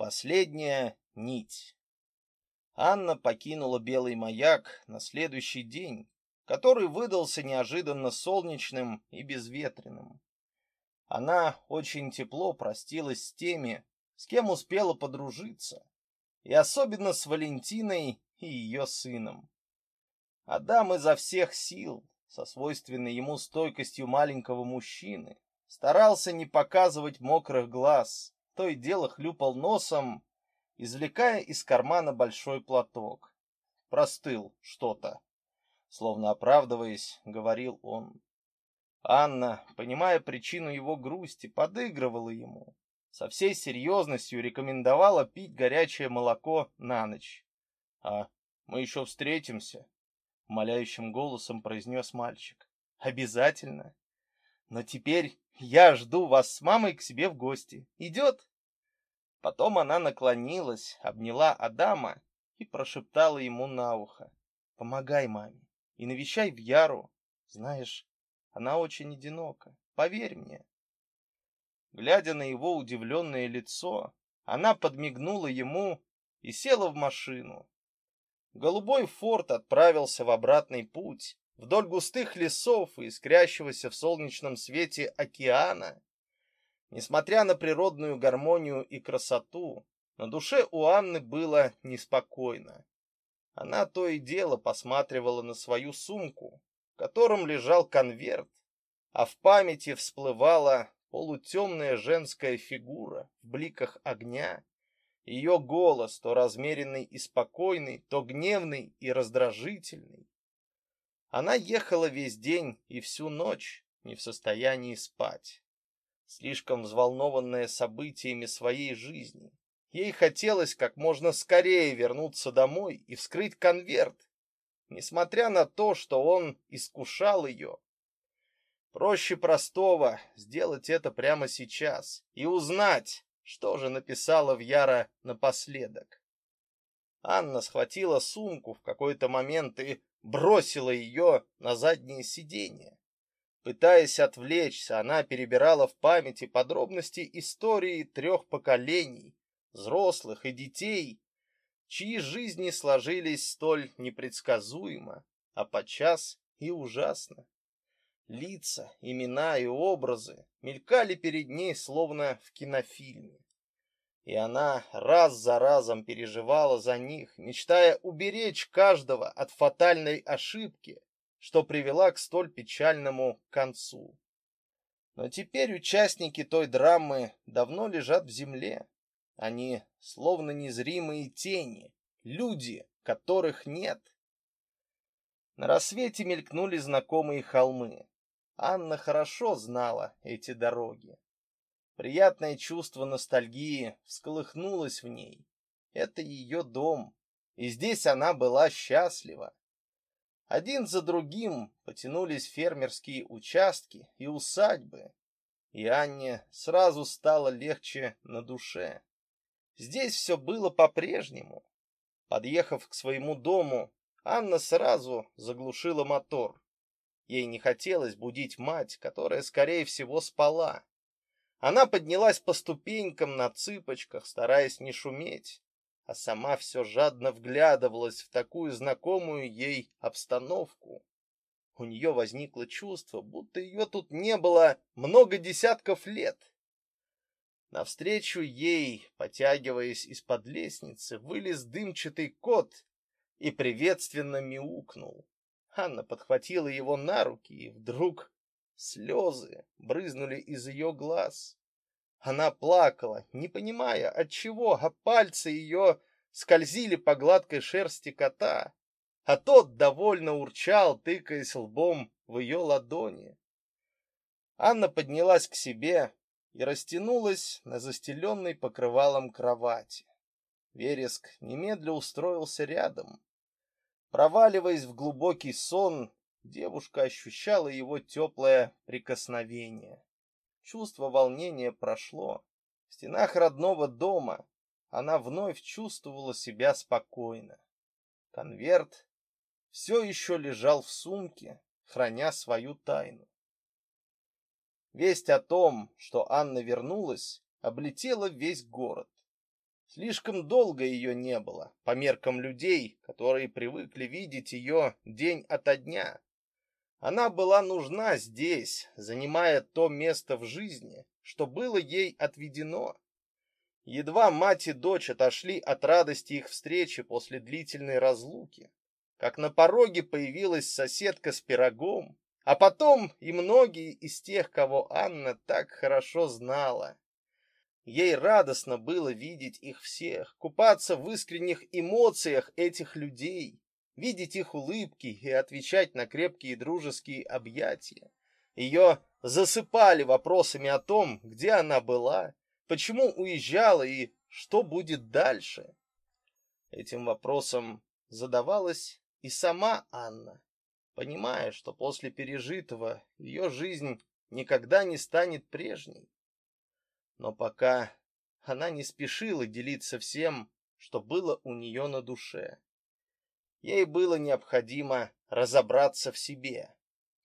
Последняя нить. Анна покинула Белый маяк на следующий день, который выдался неожиданно солнечным и безветренным. Она очень тепло простилась с теми, с кем успела подружиться, и особенно с Валентиной и ее сыном. Адам изо всех сил, со свойственной ему стойкостью маленького мужчины, старался не показывать мокрых глаз, то и дело хлюпал носом, извлекая из кармана большой платок. Простыл что-то, словно оправдываясь, говорил он. Анна, понимая причину его грусти, подыгрывала ему. Со всей серьезностью рекомендовала пить горячее молоко на ночь. А мы еще встретимся, умоляющим голосом произнес мальчик. Обязательно. Но теперь я жду вас с мамой к себе в гости. Идет?» Потом она наклонилась, обняла Адама и прошептала ему на ухо. «Помогай маме и навещай в Яру. Знаешь, она очень одинока, поверь мне». Глядя на его удивленное лицо, она подмигнула ему и села в машину. Голубой форт отправился в обратный путь вдоль густых лесов и искрящегося в солнечном свете океана Несмотря на природную гармонию и красоту, на душе у Анны было неспокойно. Она то и дело посматривала на свою сумку, в котором лежал конверт, а в памяти всплывала полутемная женская фигура в бликах огня, ее голос, то размеренный и спокойный, то гневный и раздражительный. Она ехала весь день и всю ночь, не в состоянии спать слишком взволнованная событиями своей жизни. Ей хотелось как можно скорее вернуться домой и вскрыть конверт, несмотря на то, что он искушал ее. Проще простого сделать это прямо сейчас и узнать, что же написала Вяра напоследок. Анна схватила сумку в какой-то момент и бросила ее на заднее сиденье. Пытаясь отвлечься, она перебирала в памяти подробности истории трех поколений, взрослых и детей, чьи жизни сложились столь непредсказуемо, а подчас и ужасно. Лица, имена и образы мелькали перед ней словно в кинофильме. И она раз за разом переживала за них, мечтая уберечь каждого от фатальной ошибки, что привела к столь печальному концу. Но теперь участники той драмы давно лежат в земле. Они словно незримые тени, люди, которых нет. На рассвете мелькнули знакомые холмы. Анна хорошо знала эти дороги. Приятное чувство ностальгии всколыхнулось в ней. Это ее дом, и здесь она была счастлива. Один за другим потянулись фермерские участки и усадьбы, и Анне сразу стало легче на душе. Здесь все было по-прежнему. Подъехав к своему дому, Анна сразу заглушила мотор. Ей не хотелось будить мать, которая, скорее всего, спала. Она поднялась по ступенькам на цыпочках, стараясь не шуметь, а сама все жадно вглядывалась в такую знакомую ей обстановку. У нее возникло чувство, будто ее тут не было много десятков лет. Навстречу ей, потягиваясь из-под лестницы, вылез дымчатый кот и приветственно мяукнул. Анна подхватила его на руки, и вдруг слезы брызнули из ее глаз. Она плакала, не понимая от чего, а пальцы ее скользили по гладкой шерсти кота, а тот довольно урчал, тыкаясь лбом в ее ладони. Анна поднялась к себе и растянулась на застеленной покрывалом кровати. Вереск немедля устроился рядом. Проваливаясь в глубокий сон, девушка ощущала его теплое прикосновение. Чувство волнения прошло. В стенах родного дома она вновь чувствовала себя спокойно. Конверт все еще лежал в сумке, храня свою тайну. Весть о том, что Анна вернулась, облетела весь город. Слишком долго ее не было, по меркам людей, которые привыкли видеть ее день ото дня. Она была нужна здесь, занимая то место в жизни, что было ей отведено. Едва мать и дочь отошли от радости их встречи после длительной разлуки, как на пороге появилась соседка с пирогом, а потом и многие из тех, кого Анна так хорошо знала. Ей радостно было видеть их всех, купаться в искренних эмоциях этих людей, видеть их улыбки и отвечать на крепкие дружеские объятия. Ее засыпали вопросами о том, где она была, почему уезжала и что будет дальше. Этим вопросом задавалась и сама Анна, понимая, что после пережитого ее жизнь никогда не станет прежней. Но пока она не спешила делиться всем, что было у нее на душе. Ей было необходимо разобраться в себе.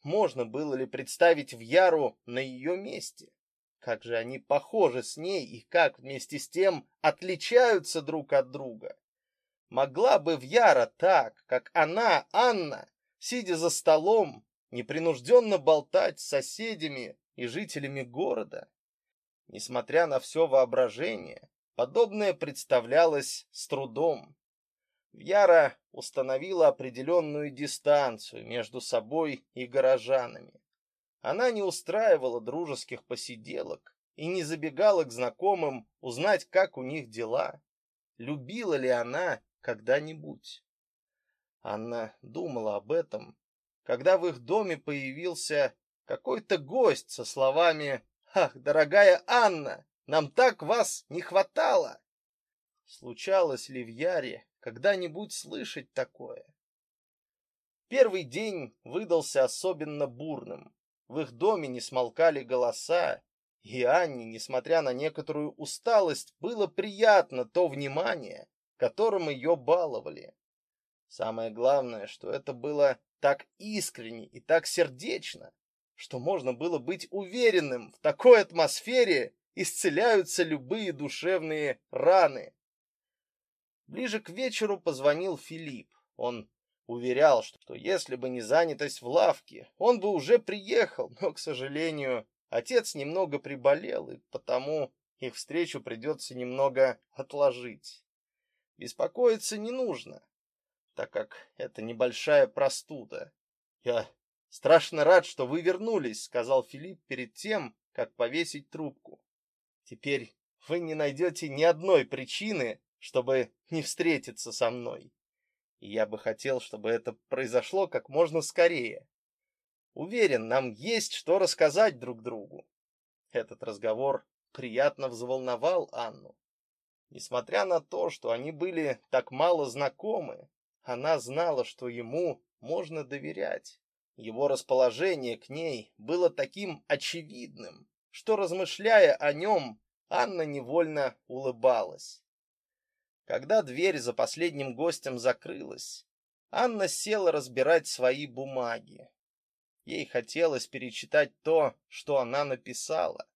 Можно было ли представить в Яру на ее месте? Как же они похожи с ней и как вместе с тем отличаются друг от друга. Могла бы в Яра так, как она, Анна, сидя за столом, непринужденно болтать с соседями и жителями города? Несмотря на все воображение, подобное представлялось с трудом. Вяра установила определенную дистанцию между собой и горожанами. Она не устраивала дружеских посиделок и не забегала к знакомым узнать, как у них дела. Любила ли она когда-нибудь? Анна думала об этом, когда в их доме появился какой-то гость со словами Ах, дорогая Анна, нам так вас не хватало. Случалось ли в Яре когда-нибудь слышать такое? Первый день выдался особенно бурным. В их доме не смолкали голоса, и Анне, несмотря на некоторую усталость, было приятно то внимание, которым ее баловали. Самое главное, что это было так искренне и так сердечно, что можно было быть уверенным, в такой атмосфере исцеляются любые душевные раны. Ближе к вечеру позвонил Филипп. Он уверял, что если бы не занятость в лавке, он бы уже приехал, но, к сожалению, отец немного приболел, и потому их встречу придется немного отложить. Беспокоиться не нужно, так как это небольшая простуда. Я Страшно рад, что вы вернулись, сказал Филипп перед тем, как повесить трубку. Теперь вы не найдете ни одной причины, чтобы не встретиться со мной. И я бы хотел, чтобы это произошло как можно скорее. Уверен, нам есть что рассказать друг другу. Этот разговор приятно взволновал Анну. Несмотря на то, что они были так мало знакомы, она знала, что ему можно доверять. Его расположение к ней было таким очевидным, что, размышляя о нем, Анна невольно улыбалась. Когда дверь за последним гостем закрылась, Анна села разбирать свои бумаги. Ей хотелось перечитать то, что она написала.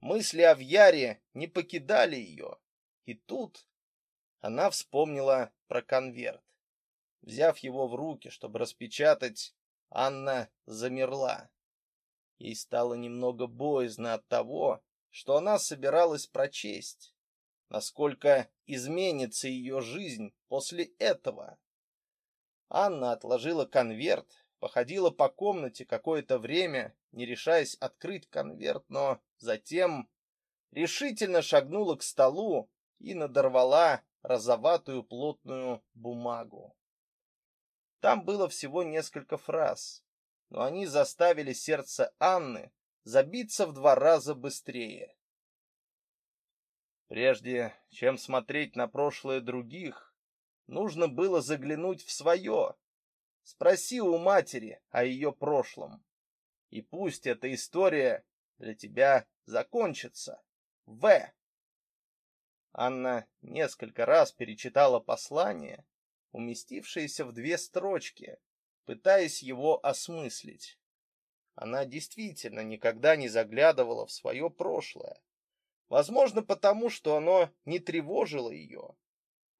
Мысли о Вяре не покидали ее. И тут она вспомнила про конверт. Взяв его в руки, чтобы распечатать, Анна замерла. Ей стало немного боязно от того, что она собиралась прочесть. Насколько изменится ее жизнь после этого? Анна отложила конверт, походила по комнате какое-то время, не решаясь открыть конверт, но затем решительно шагнула к столу и надорвала розоватую плотную бумагу. Там было всего несколько фраз, но они заставили сердце Анны забиться в два раза быстрее. Прежде чем смотреть на прошлое других, нужно было заглянуть в свое. Спроси у матери о ее прошлом. И пусть эта история для тебя закончится. В. Анна несколько раз перечитала послание, уместившееся в две строчки, пытаясь его осмыслить. Она действительно никогда не заглядывала в свое прошлое. Возможно, потому что оно не тревожило ее.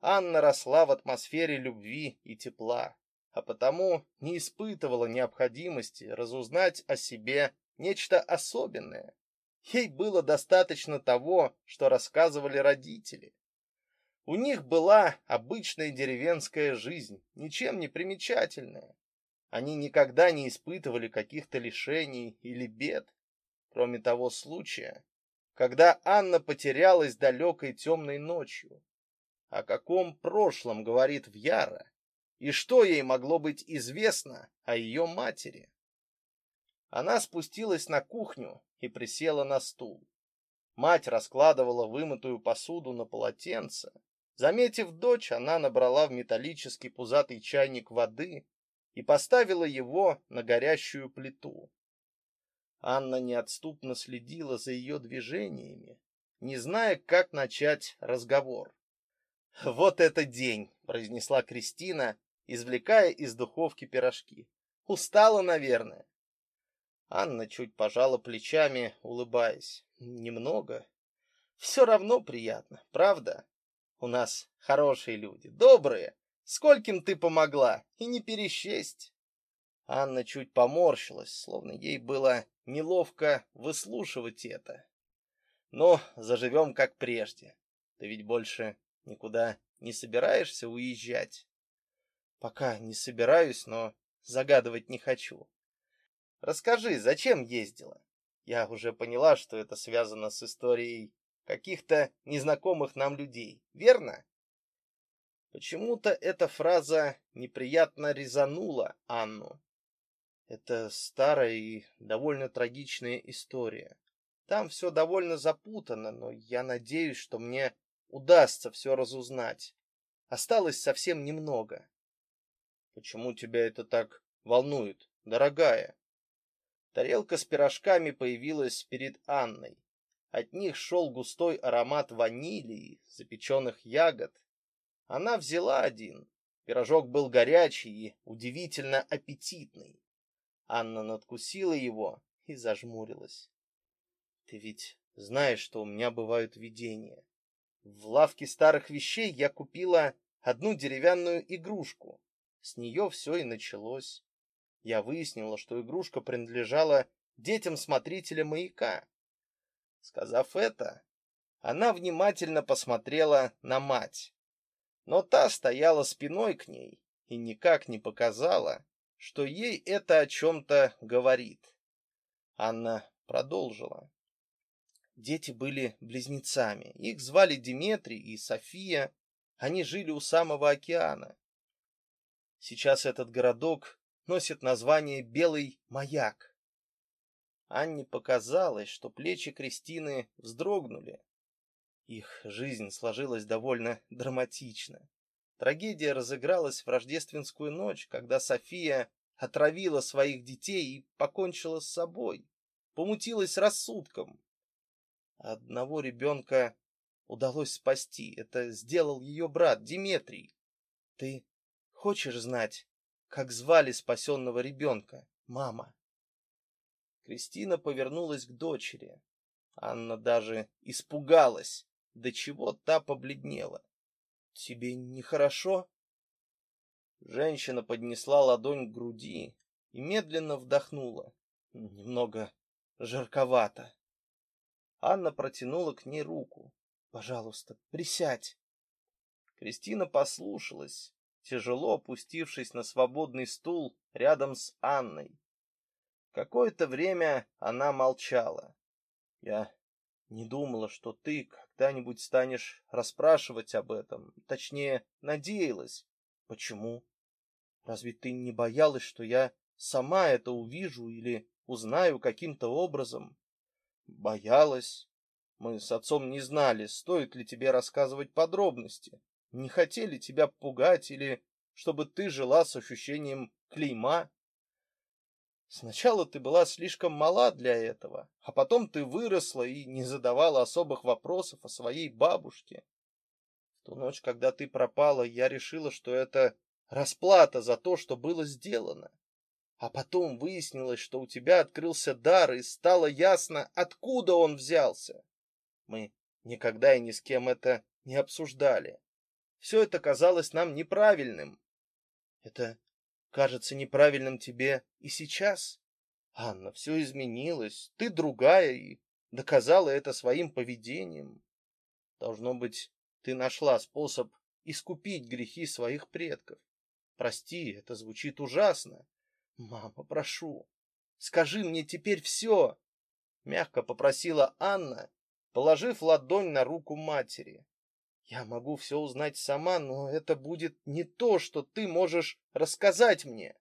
Анна росла в атмосфере любви и тепла, а потому не испытывала необходимости разузнать о себе нечто особенное. Ей было достаточно того, что рассказывали родители. У них была обычная деревенская жизнь, ничем не примечательная. Они никогда не испытывали каких-то лишений или бед, кроме того случая, когда Анна потерялась далекой темной ночью. О каком прошлом говорит Вьяра? И что ей могло быть известно о ее матери? Она спустилась на кухню и присела на стул. Мать раскладывала вымытую посуду на полотенце. Заметив дочь, она набрала в металлический пузатый чайник воды и поставила его на горящую плиту. Анна неотступно следила за ее движениями, не зная, как начать разговор. «Вот это день!» — произнесла Кристина, извлекая из духовки пирожки. «Устала, наверное». Анна чуть пожала плечами, улыбаясь. «Немного. Все равно приятно, правда? У нас хорошие люди, добрые. Скольким ты помогла, и не пересчесть». Анна чуть поморщилась, словно ей было неловко выслушивать это. Но заживем как прежде. Ты ведь больше никуда не собираешься уезжать? Пока не собираюсь, но загадывать не хочу. Расскажи, зачем ездила? Я уже поняла, что это связано с историей каких-то незнакомых нам людей, верно? Почему-то эта фраза неприятно резанула Анну. Это старая и довольно трагичная история. Там все довольно запутано, но я надеюсь, что мне удастся все разузнать. Осталось совсем немного. Почему тебя это так волнует, дорогая? Тарелка с пирожками появилась перед Анной. От них шел густой аромат ванили и запеченных ягод. Она взяла один. Пирожок был горячий и удивительно аппетитный. Анна надкусила его и зажмурилась. Ты ведь знаешь, что у меня бывают видения. В лавке старых вещей я купила одну деревянную игрушку. С нее все и началось. Я выяснила, что игрушка принадлежала детям смотрителя маяка. Сказав это, она внимательно посмотрела на мать. Но та стояла спиной к ней и никак не показала, что ей это о чем-то говорит. Анна продолжила. Дети были близнецами. Их звали Диметрий и София. Они жили у самого океана. Сейчас этот городок носит название Белый маяк. Анне показалось, что плечи Кристины вздрогнули. Их жизнь сложилась довольно драматично. Трагедия разыгралась в рождественскую ночь, когда София отравила своих детей и покончила с собой, помутилась рассудком. Одного ребенка удалось спасти. Это сделал ее брат Диметрий. Ты хочешь знать, как звали спасенного ребенка, мама? Кристина повернулась к дочери. Анна даже испугалась, до чего та побледнела. Тебе нехорошо? Женщина поднесла ладонь к груди и медленно вдохнула. Немного жарковато. Анна протянула к ней руку. Пожалуйста, присядь. Кристина послушалась, тяжело опустившись на свободный стул рядом с Анной. Какое-то время она молчала. Я не думала, что ты когда-нибудь станешь расспрашивать об этом. Точнее, надеялась. Почему? Разве ты не боялась, что я сама это увижу или узнаю каким-то образом? Боялась. Мы с отцом не знали, стоит ли тебе рассказывать подробности. Не хотели тебя пугать или чтобы ты жила с ощущением клейма. Сначала ты была слишком мала для этого, а потом ты выросла и не задавала особых вопросов о своей бабушке. В ту ночь, когда ты пропала, я решила, что это расплата за то, что было сделано. А потом выяснилось, что у тебя открылся дар, и стало ясно, откуда он взялся. Мы никогда и ни с кем это не обсуждали. Все это казалось нам неправильным. Это кажется неправильным тебе и сейчас? Анна, все изменилось. Ты другая и доказала это своим поведением. Должно быть, ты нашла способ искупить грехи своих предков. Прости, это звучит ужасно. Мама, прошу, скажи мне теперь все, мягко попросила Анна, положив ладонь на руку матери. Я могу все узнать сама, но это будет не то, что ты можешь рассказать мне.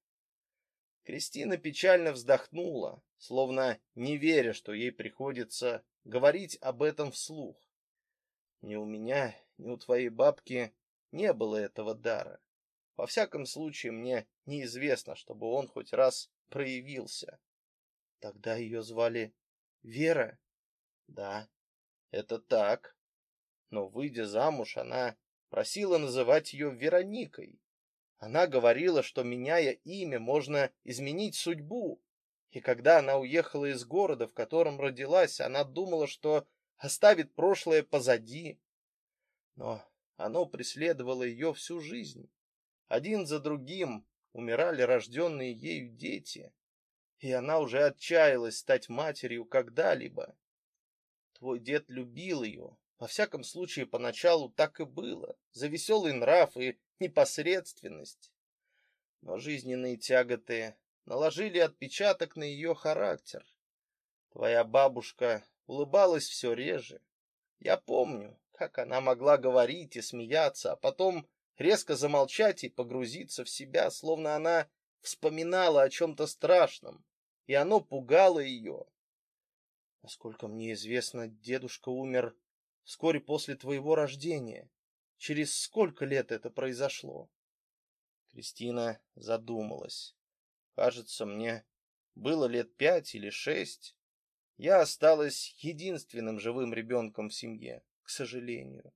Кристина печально вздохнула, словно не веря, что ей приходится говорить об этом вслух. Ни у меня, ни у твоей бабки не было этого дара. Во всяком случае, мне неизвестно, чтобы он хоть раз проявился. Тогда ее звали Вера? Да, это так. Но, выйдя замуж, она просила называть ее Вероникой. Она говорила, что, меняя имя, можно изменить судьбу. И когда она уехала из города, в котором родилась, она думала, что оставит прошлое позади. Но оно преследовало ее всю жизнь. Один за другим умирали рожденные ею дети, и она уже отчаялась стать матерью когда-либо. Твой дед любил ее, во всяком случае поначалу так и было, за веселый нрав и непосредственность. Но жизненные тяготы наложили отпечаток на ее характер. Твоя бабушка улыбалась все реже. Я помню, как она могла говорить и смеяться, а потом резко замолчать и погрузиться в себя, словно она вспоминала о чем-то страшном, и оно пугало ее. Насколько мне известно, дедушка умер вскоре после твоего рождения. Через сколько лет это произошло? Кристина задумалась. Кажется, мне было лет пять или шесть. Я осталась единственным живым ребенком в семье, к сожалению.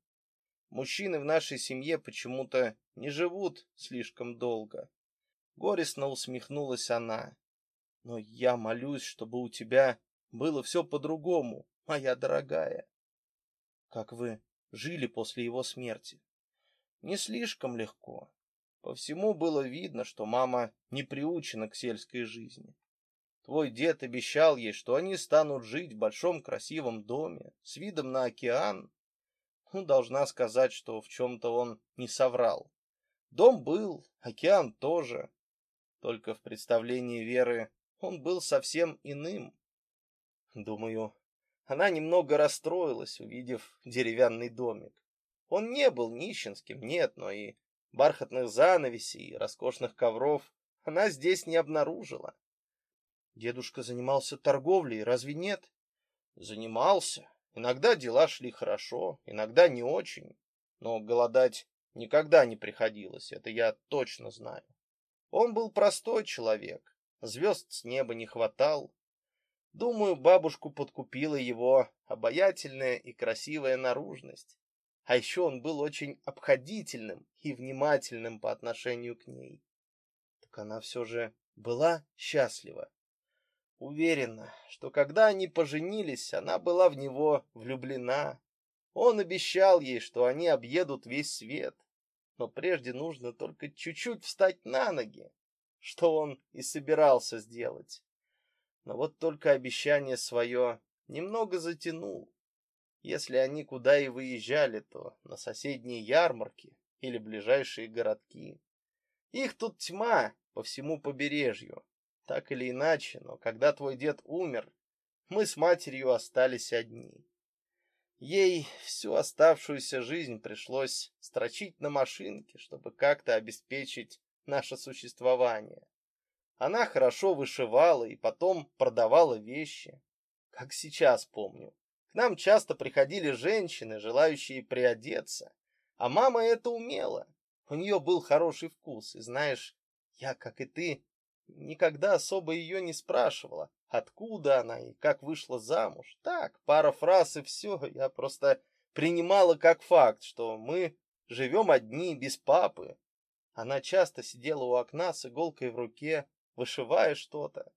Мужчины в нашей семье почему-то не живут слишком долго. Горестно усмехнулась она. Но я молюсь, чтобы у тебя было все по-другому, моя дорогая. Как вы жили после его смерти? Не слишком легко. По всему было видно, что мама не приучена к сельской жизни. Твой дед обещал ей, что они станут жить в большом красивом доме с видом на океан, ну, должна сказать, что в чем-то он не соврал. Дом был, океан тоже. Только в представлении Веры он был совсем иным. Думаю, она немного расстроилась, увидев деревянный домик. Он не был нищенским, нет, но и бархатных занавесей и роскошных ковров она здесь не обнаружила. Дедушка занимался торговлей, разве нет? Занимался, Иногда дела шли хорошо, иногда не очень, но голодать никогда не приходилось, это я точно знаю. Он был простой человек, звезд с неба не хватал. Думаю, бабушку подкупила его обаятельная и красивая наружность. А еще он был очень обходительным и внимательным по отношению к ней. Так она все же была счастлива. Уверена, что когда они поженились, она была в него влюблена. Он обещал ей, что они объедут весь свет. Но прежде нужно только чуть-чуть встать на ноги, что он и собирался сделать. Но вот только обещание свое немного затянул. Если они куда и выезжали, то на соседние ярмарки или ближайшие городки. Их тут тьма по всему побережью. Так или иначе, но когда твой дед умер, мы с матерью остались одни. Ей всю оставшуюся жизнь пришлось строчить на машинке, чтобы как-то обеспечить наше существование. Она хорошо вышивала и потом продавала вещи. Как сейчас помню. К нам часто приходили женщины, желающие приодеться. А мама это умела. У нее был хороший вкус. И знаешь, я, как и ты, никогда особо ее не спрашивала, откуда она и как вышла замуж. Так, пара фраз и все. Я просто принимала как факт, что мы живем одни, без папы. Она часто сидела у окна с иголкой в руке, вышивая что-то.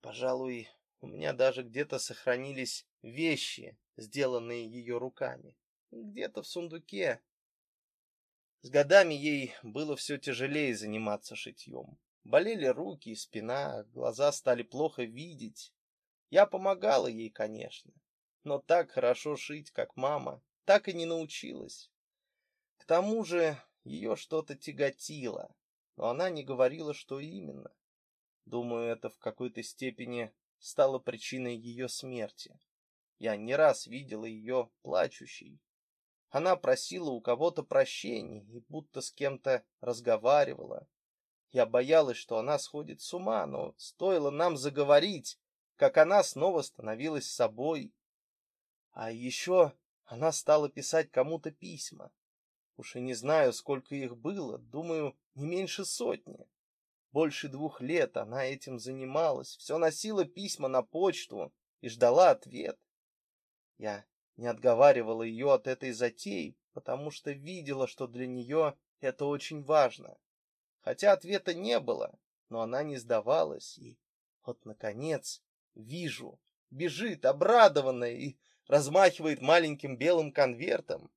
Пожалуй, У меня даже где-то сохранились вещи, сделанные ее руками. Где-то в сундуке. С годами ей было все тяжелее заниматься шитьем. Болели руки и спина, глаза стали плохо видеть. Я помогала ей, конечно, но так хорошо шить, как мама, так и не научилась. К тому же ее что-то тяготило, но она не говорила, что именно. Думаю, это в какой-то степени стало причиной ее смерти. Я не раз видела ее плачущей. Она просила у кого-то прощения и будто с кем-то разговаривала. Я боялась, что она сходит с ума, но стоило нам заговорить, как она снова становилась собой. А еще она стала писать кому-то письма. Уж и не знаю, сколько их было, думаю, не меньше сотни. Больше двух лет она этим занималась, все носила письма на почту и ждала ответ. Я не отговаривала ее от этой затеи, потому что видела, что для нее это очень важно. Хотя ответа не было, но она не сдавалась, и вот, наконец, вижу, бежит обрадованная и размахивает маленьким белым конвертом.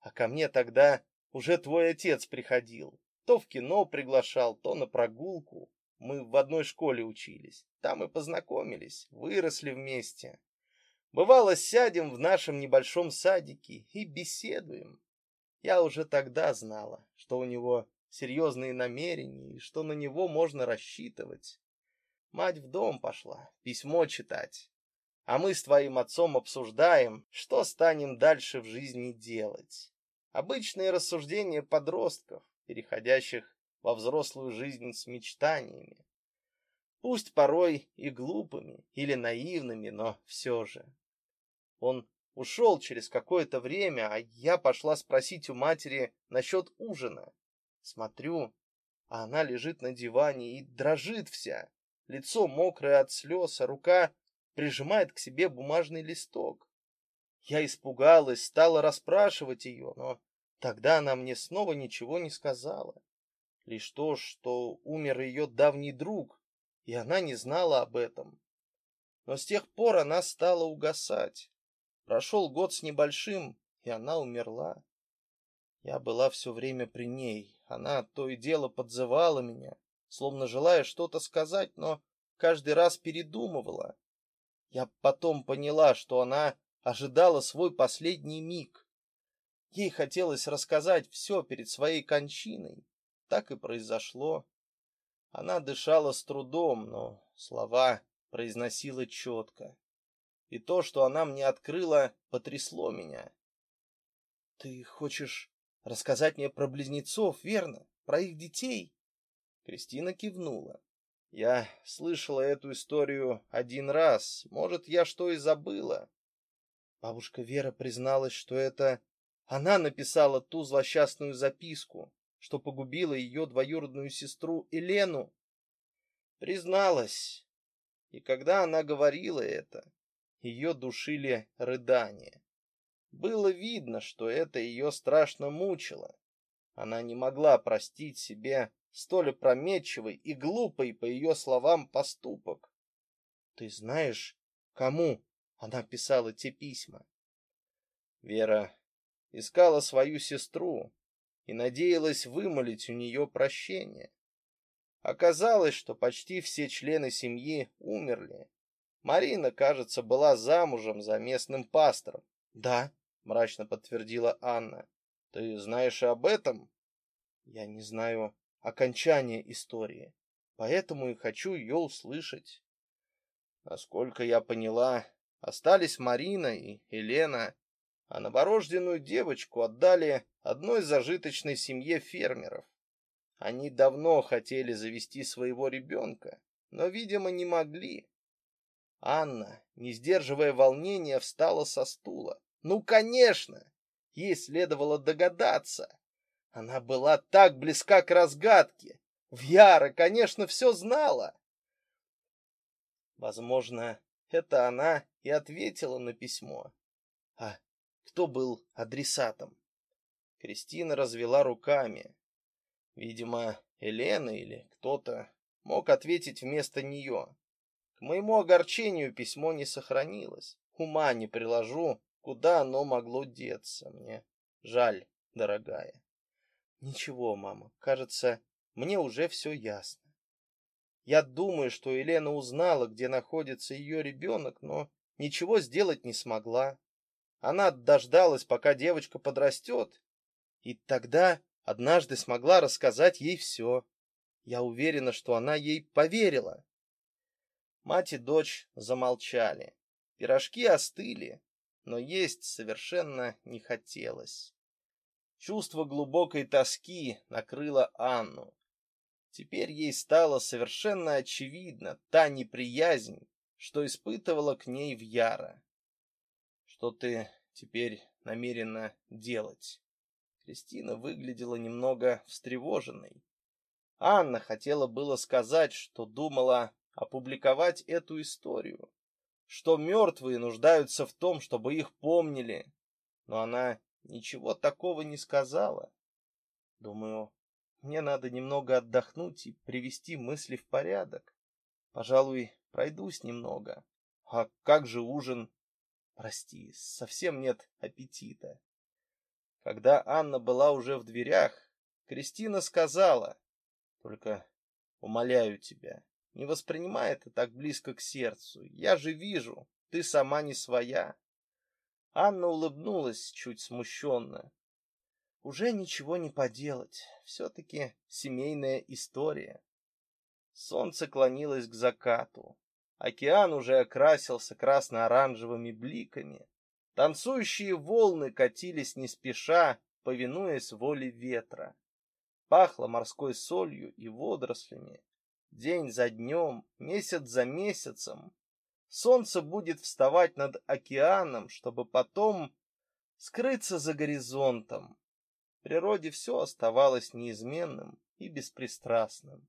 А ко мне тогда уже твой отец приходил. То в кино приглашал, то на прогулку. Мы в одной школе учились. Там и познакомились, выросли вместе. Бывало, сядем в нашем небольшом садике и беседуем. Я уже тогда знала, что у него серьезные намерения и что на него можно рассчитывать. Мать в дом пошла, письмо читать. А мы с твоим отцом обсуждаем, что станем дальше в жизни делать. Обычные рассуждения подростков, переходящих во взрослую жизнь с мечтаниями. Пусть порой и глупыми или наивными, но все же. Он ушел через какое-то время, а я пошла спросить у матери насчет ужина. Смотрю, а она лежит на диване и дрожит вся. Лицо мокрое от слез, а рука прижимает к себе бумажный листок. Я испугалась, стала расспрашивать ее, но Тогда она мне снова ничего не сказала. Лишь то, что умер ее давний друг, и она не знала об этом. Но с тех пор она стала угасать. Прошел год с небольшим, и она умерла. Я была все время при ней. Она то и дело подзывала меня, словно желая что-то сказать, но каждый раз передумывала. Я потом поняла, что она ожидала свой последний миг. Ей хотелось рассказать все перед своей кончиной. Так и произошло. Она дышала с трудом, но слова произносила четко. И то, что она мне открыла, потрясло меня. Ты хочешь рассказать мне про близнецов, верно? Про их детей? Кристина кивнула. Я слышала эту историю один раз. Может, я что и забыла. Бабушка Вера призналась, что это она написала ту злосчастную записку, что погубила ее двоюродную сестру Елену. Призналась. И когда она говорила это, ее душили рыдания. Было видно, что это ее страшно мучило. Она не могла простить себе столь опрометчивый и глупый, по ее словам, поступок. Ты знаешь, кому она писала те письма? Вера искала свою сестру и надеялась вымолить у нее прощение. Оказалось, что почти все члены семьи умерли. Марина, кажется, была замужем за местным пастором. Да, мрачно подтвердила Анна. Ты знаешь об этом? Я не знаю окончания истории, поэтому и хочу ее услышать. Насколько я поняла, остались Марина и Елена а новорожденную девочку отдали одной зажиточной семье фермеров. Они давно хотели завести своего ребенка, но, видимо, не могли. Анна, не сдерживая волнения, встала со стула. Ну, конечно, ей следовало догадаться. Она была так близка к разгадке. Вьяра, конечно, все знала. Возможно, это она и ответила на письмо. А кто был адресатом. Кристина развела руками. Видимо, Елена или кто-то мог ответить вместо нее. К моему огорчению письмо не сохранилось. Ума не приложу, куда оно могло деться. Мне жаль, дорогая. Ничего, мама, кажется, мне уже все ясно. Я думаю, что Елена узнала, где находится ее ребенок, но ничего сделать не смогла. Она дождалась, пока девочка подрастет, и тогда однажды смогла рассказать ей все. Я уверена, что она ей поверила. Мать и дочь замолчали. Пирожки остыли, но есть совершенно не хотелось. Чувство глубокой тоски накрыло Анну. Теперь ей стало совершенно очевидно та неприязнь, что испытывала к ней в Яра. Что ты теперь намерена делать? Кристина выглядела немного встревоженной. Анна хотела было сказать, что думала опубликовать эту историю, что мертвые нуждаются в том, чтобы их помнили, но она ничего такого не сказала. Думаю, мне надо немного отдохнуть и привести мысли в порядок. Пожалуй, пройдусь немного. А как же ужин? Прости, совсем нет аппетита. Когда Анна была уже в дверях, Кристина сказала: "Только умоляю тебя, не воспринимай это так близко к сердцу. Я же вижу, ты сама не своя". Анна улыбнулась чуть смущенно. Уже ничего не поделать, все таки семейная история. Солнце клонилось к закату. Океан уже окрасился красно-оранжевыми бликами. Танцующие волны катились не спеша, повинуясь воле ветра. Пахло морской солью и водорослями. День за днем, месяц за месяцем солнце будет вставать над океаном, чтобы потом скрыться за горизонтом. В природе все оставалось неизменным и беспристрастным.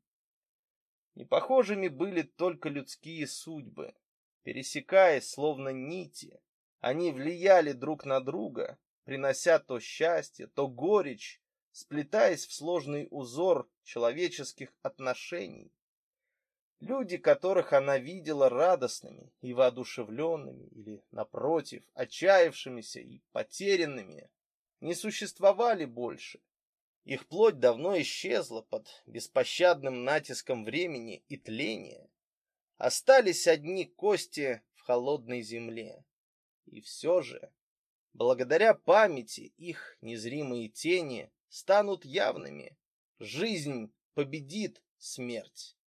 Непохожими были только людские судьбы. Пересекаясь, словно нити, они влияли друг на друга, принося то счастье, то горечь, сплетаясь в сложный узор человеческих отношений. Люди, которых она видела радостными и воодушевленными, или, напротив, отчаявшимися и потерянными, не существовали больше, их плоть давно исчезла под беспощадным натиском времени и тления. Остались одни кости в холодной земле. И все же, благодаря памяти, их незримые тени станут явными. Жизнь победит смерть.